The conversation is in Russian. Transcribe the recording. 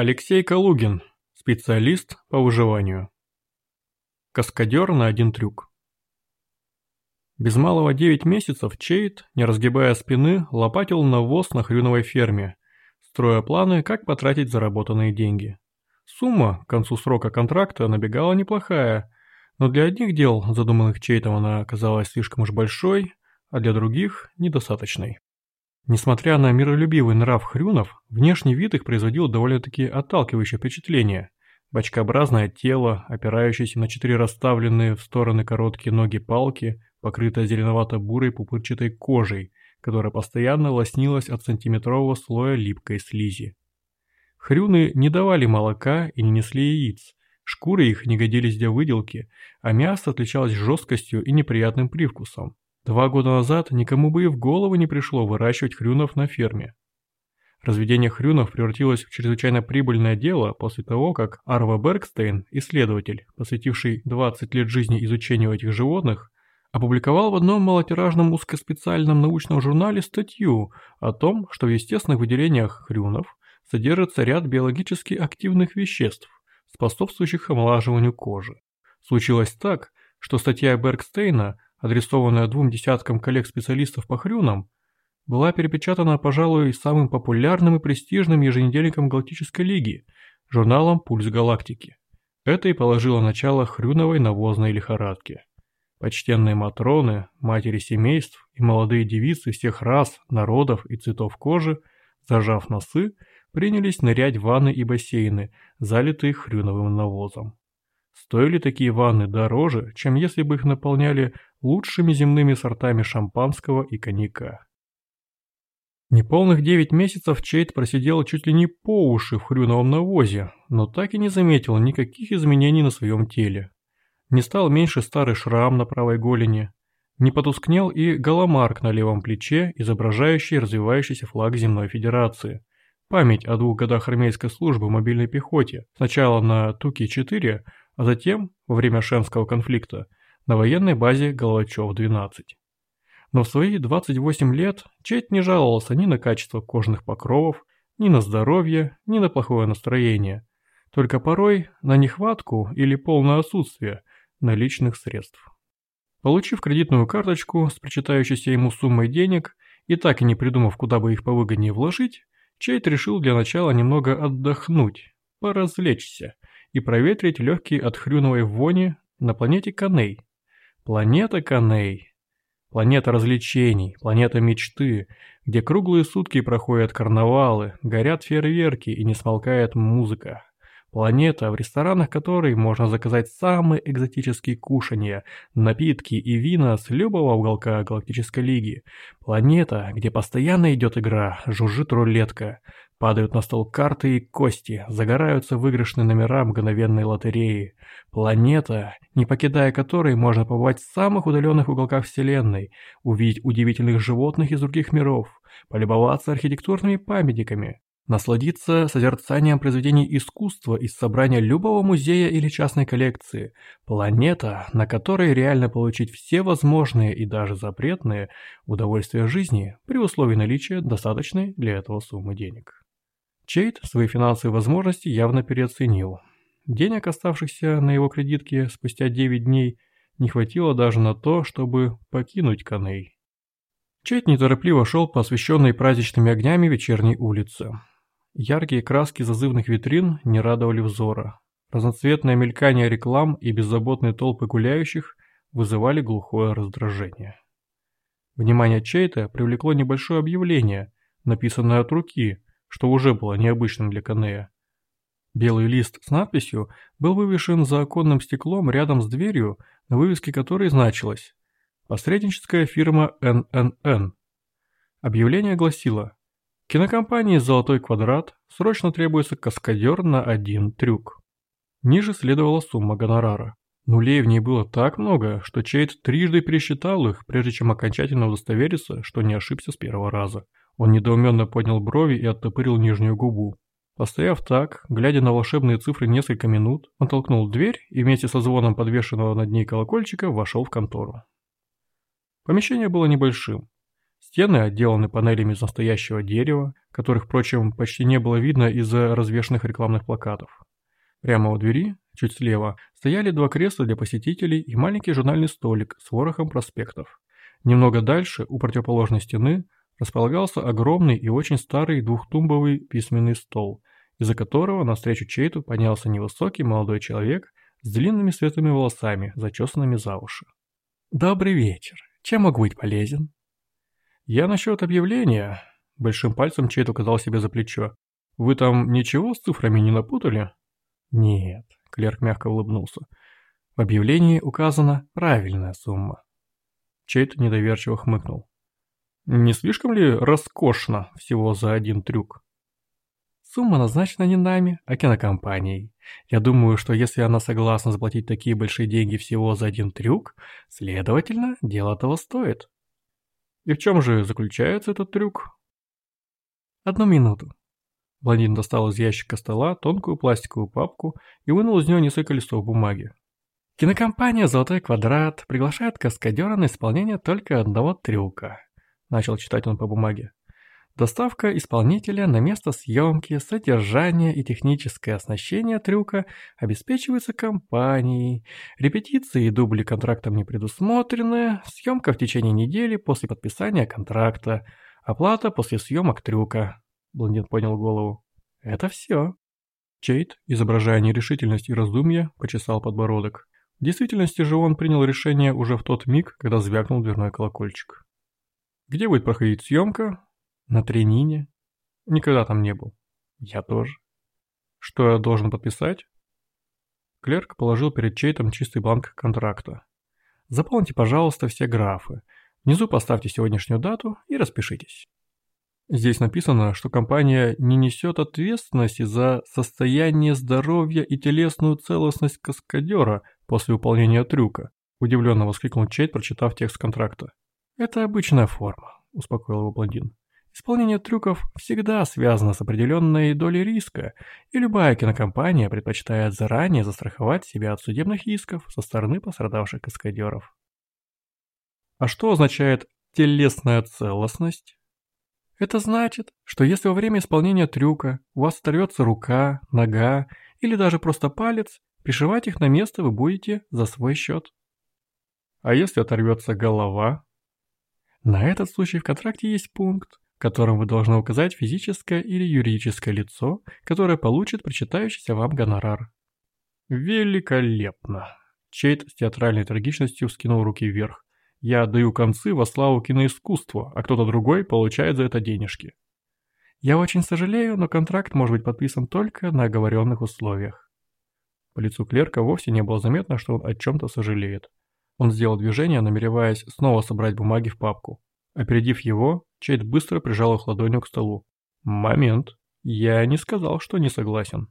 Алексей Калугин, специалист по выживанию. Каскадер на один трюк. Без малого 9 месяцев Чейт, не разгибая спины, лопатил навоз на хрюновой ферме, строя планы, как потратить заработанные деньги. Сумма к концу срока контракта набегала неплохая, но для одних дел, задуманных Чейтом, она оказалась слишком уж большой, а для других – недостаточной. Несмотря на миролюбивый нрав хрюнов, внешний вид их производил довольно-таки отталкивающее впечатление. Бочкообразное тело, опирающееся на четыре расставленные в стороны короткие ноги-палки, покрытое зеленовато-бурой пупырчатой кожей, которая постоянно лоснилась от сантиметрового слоя липкой слизи. Хрюны не давали молока и не несли яиц, шкуры их не годились для выделки, а мясо отличалось жесткостью и неприятным привкусом. Два года назад никому бы и в голову не пришло выращивать хрюнов на ферме. Разведение хрюнов превратилось в чрезвычайно прибыльное дело после того, как Арва Бергстейн, исследователь, посвятивший 20 лет жизни изучению этих животных, опубликовал в одном малотиражном узкоспециальном научном журнале статью о том, что в естественных выделениях хрюнов содержится ряд биологически активных веществ, способствующих омолаживанию кожи. Случилось так, что статья Бергстейна – адресованная двум десяткам коллег-специалистов по хрюнам, была перепечатана, пожалуй, самым популярным и престижным еженедельником Галактической Лиги, журналом «Пульс Галактики». Это и положило начало хрюновой навозной лихорадке. Почтенные матроны, матери семейств и молодые девицы всех рас, народов и цветов кожи, зажав носы, принялись нырять в ванны и бассейны, залитые хрюновым навозом. Стоили такие ванны дороже, чем если бы их наполняли лучшими земными сортами шампанского и коньяка. Неполных девять месяцев Чейт просидел чуть ли не по уши в хрюновом навозе, но так и не заметил никаких изменений на своем теле. Не стал меньше старый шрам на правой голени, не потускнел и голомарк на левом плече, изображающий развивающийся флаг Земной Федерации. Память о двух годах армейской службы в мобильной пехоте, сначала на Туки-4, а затем, во время Шенского конфликта, на военной базе Головачев-12. Но в свои 28 лет Чейт не жаловался ни на качество кожных покровов, ни на здоровье, ни на плохое настроение, только порой на нехватку или полное отсутствие наличных средств. Получив кредитную карточку с причитающейся ему суммой денег и так и не придумав, куда бы их повыгоднее вложить, Чейт решил для начала немного отдохнуть, поразвлечься и проветрить легкие от хрюновой вони на планете Каней. Планета Каней. Планета развлечений, планета мечты, где круглые сутки проходят карнавалы, горят фейерверки и не смолкает музыка. Планета, в ресторанах которой можно заказать самые экзотические кушанья, напитки и вина с любого уголка Галактической Лиги. Планета, где постоянно идет игра, жужжит рулетка, Падают на стол карты и кости, загораются выигрышные номера мгновенной лотереи. Планета, не покидая которой можно побывать в самых удаленных уголках Вселенной, увидеть удивительных животных из других миров, полюбоваться архитектурными памятниками, насладиться созерцанием произведений искусства из собрания любого музея или частной коллекции. Планета, на которой реально получить все возможные и даже запретные удовольствия жизни при условии наличия достаточной для этого суммы денег. Чейт свои финансовые возможности явно переоценил. Денег, оставшихся на его кредитке спустя 9 дней, не хватило даже на то, чтобы покинуть Каней. Чейт неторопливо шел по освещенной праздничными огнями вечерней улице. Яркие краски зазывных витрин не радовали взора. Разноцветное мелькание реклам и беззаботные толпы гуляющих вызывали глухое раздражение. Внимание Чейта привлекло небольшое объявление, написанное от руки – что уже было необычным для Канея. Белый лист с надписью был вывешен за оконным стеклом рядом с дверью, на вывеске которой значилось «Посредническая фирма ННН». Объявление гласило «Кинокомпании «Золотой квадрат» срочно требуется каскадер на один трюк». Ниже следовала сумма гонорара. Нулей в ней было так много, что Чейд трижды пересчитал их, прежде чем окончательно удостовериться, что не ошибся с первого раза. Он недоуменно поднял брови и оттопырил нижнюю губу. Постояв так, глядя на волшебные цифры несколько минут, он толкнул дверь и вместе со звоном подвешенного над ней колокольчика вошел в контору. Помещение было небольшим. Стены отделаны панелями из настоящего дерева, которых, впрочем, почти не было видно из-за развешанных рекламных плакатов. Прямо у двери, чуть слева, стояли два кресла для посетителей и маленький журнальный столик с ворохом проспектов. Немного дальше, у противоположной стены, располагался огромный и очень старый двухтумбовый письменный стол, из-за которого навстречу Чейту поднялся невысокий молодой человек с длинными светлыми волосами, зачесанными за уши. «Добрый вечер. Чем могу быть полезен?» «Я насчет объявления...» Большим пальцем Чейт указал себе за плечо. «Вы там ничего с цифрами не напутали?» «Нет», — клерк мягко улыбнулся. «В объявлении указана правильная сумма». Чейт недоверчиво хмыкнул. «Не слишком ли роскошно всего за один трюк?» Сумма назначена не нами, а кинокомпанией. Я думаю, что если она согласна заплатить такие большие деньги всего за один трюк, следовательно, дело того стоит. И в чем же заключается этот трюк? Одну минуту. Блондин достал из ящика стола тонкую пластиковую папку и вынул из нее несколько листов бумаги. Кинокомпания «Золотой квадрат» приглашает каскадера на исполнение только одного трюка. Начал читать он по бумаге. Доставка исполнителя на место съемки, содержание и техническое оснащение трюка обеспечивается компанией. Репетиции и дубли контрактом не предусмотрены. Съемка в течение недели после подписания контракта. Оплата после съемок трюка. Блондин поднял голову. Это все. Чейт, изображая нерешительность и раздумья, почесал подбородок. В действительности же он принял решение уже в тот миг, когда звякнул дверной колокольчик. Где будет проходить съемка? На Тренине? Никогда там не был. Я тоже. Что я должен подписать? Клерк положил перед Чейтом чистый бланк контракта. Заполните, пожалуйста, все графы. Внизу поставьте сегодняшнюю дату и распишитесь. Здесь написано, что компания не несет ответственности за состояние здоровья и телесную целостность каскадера после выполнения трюка. Удивленно воскликнул Чейт, прочитав текст контракта. «Это обычная форма», – успокоил его блондин. Исполнение трюков всегда связано с определенной долей риска, и любая кинокомпания предпочитает заранее застраховать себя от судебных исков со стороны пострадавших каскадеров. А что означает телесная целостность? Это значит, что если во время исполнения трюка у вас оторвется рука, нога или даже просто палец, пришивать их на место вы будете за свой счет. А если оторвется голова? На этот случай в контракте есть пункт, которым вы должны указать физическое или юридическое лицо, которое получит причитающийся вам гонорар. Великолепно. Чейт с театральной трагичностью вскинул руки вверх. Я отдаю концы во славу киноискусства, а кто-то другой получает за это денежки. Я очень сожалею, но контракт может быть подписан только на оговоренных условиях. По лицу клерка вовсе не было заметно, что он о чем-то сожалеет. Он сделал движение, намереваясь снова собрать бумаги в папку. Опередив его, Чейд быстро прижал их ладонью к столу. «Момент. Я не сказал, что не согласен».